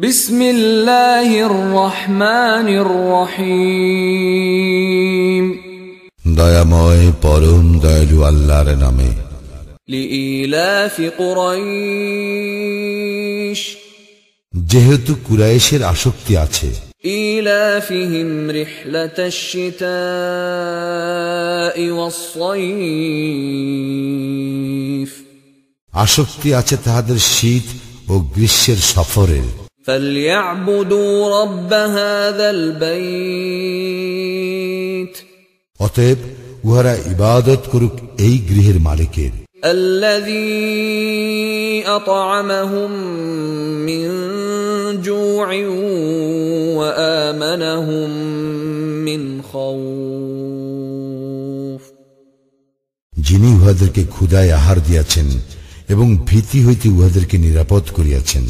বিসমিল্লাহির রহমানির রহিম। দয়াময় পরম দয়ালু আল্লাহর নামে। লিইলাফি কুরাইশ। যেহেতু কুরাইশের আসক্তি আছে। আসক্তি আছে তাহাদের শীত ও গ্রীষ্মের সফরের। فليعبدوا رب هذا البيت অতএব উহারা ইবাদত করুক এই গৃহের মালিকের الذي أطعمهم من جوع وآمنهم من خوف যিনি উহাদেরকে ক্ষুদায় আহার দিয়াছেন এবং ভীতি হইতে উহাদেরকে নিরাপদ করিয়াছেন